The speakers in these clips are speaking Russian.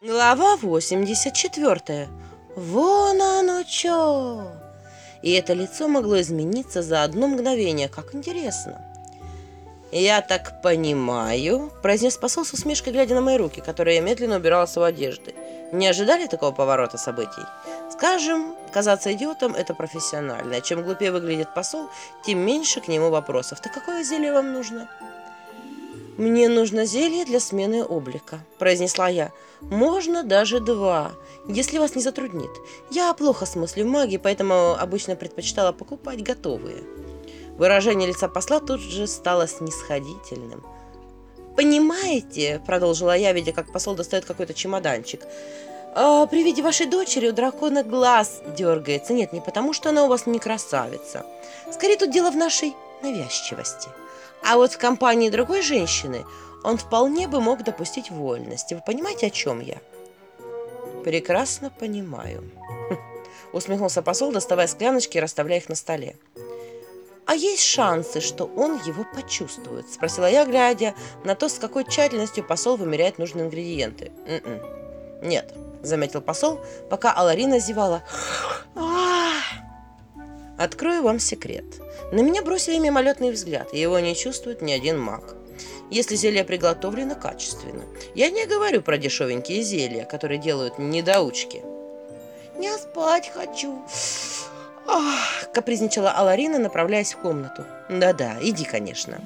Глава 84. Вон оно чё! И это лицо могло измениться за одно мгновение, как интересно. «Я так понимаю», — произнес посол с усмешкой, глядя на мои руки, которые я медленно убирала с его одежды. «Не ожидали такого поворота событий? Скажем, казаться идиотом — это профессионально. Чем глупее выглядит посол, тем меньше к нему вопросов. Так какое зелье вам нужно?» «Мне нужно зелье для смены облика», – произнесла я. «Можно даже два, если вас не затруднит. Я плохо смыслю магии, поэтому обычно предпочитала покупать готовые». Выражение лица посла тут же стало снисходительным. «Понимаете», – продолжила я, видя, как посол достает какой-то чемоданчик, «а, «при виде вашей дочери у дракона глаз дергается. Нет, не потому, что она у вас не красавица. Скорее тут дело в нашей навязчивости». А вот в компании другой женщины он вполне бы мог допустить вольности. Вы понимаете, о чем я? Прекрасно понимаю. Усмехнулся посол, доставая скляночки и расставляя их на столе. «А есть шансы, что он его почувствует?» – спросила я, глядя на то, с какой тщательностью посол вымеряет нужные ингредиенты. «Н -н. «Нет», – заметил посол, пока Аларина зевала. Открою вам секрет. На меня бросили мимолетный взгляд, и его не чувствует ни один маг. Если зелье приготовлено качественно. Я не говорю про дешевенькие зелья, которые делают недоучки. «Я спать хочу!» Ах, капризничала Аларина, направляясь в комнату. «Да-да, иди, конечно».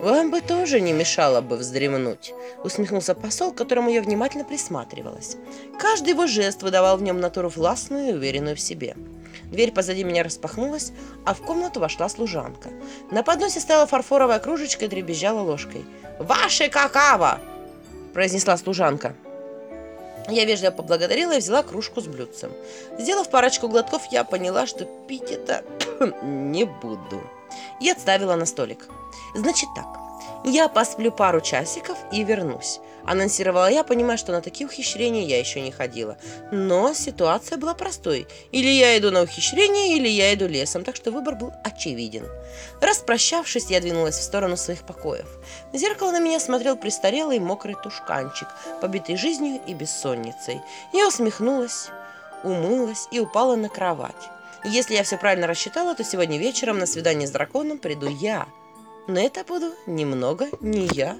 «Вам бы тоже не мешало бы вздремнуть», — усмехнулся посол, к которому я внимательно присматривалась. Каждый его жест выдавал в нем натуру властную и уверенную в себе. Дверь позади меня распахнулась, а в комнату вошла служанка. На подносе стояла фарфоровая кружечка и дребезжала ложкой. «Ваше какао!» – произнесла служанка. Я вежливо поблагодарила и взяла кружку с блюдцем. Сделав парочку глотков, я поняла, что пить это не буду. И отставила на столик. «Значит так, я посплю пару часиков и вернусь. Анонсировала я, понимая, что на такие ухищрения я еще не ходила. Но ситуация была простой. Или я иду на ухищрение, или я иду лесом, так что выбор был очевиден. Распрощавшись, я двинулась в сторону своих покоев. В зеркало на меня смотрел престарелый мокрый тушканчик, побитый жизнью и бессонницей. Я усмехнулась, умылась и упала на кровать. Если я все правильно рассчитала, то сегодня вечером на свидание с драконом приду я – но это буду немного не я.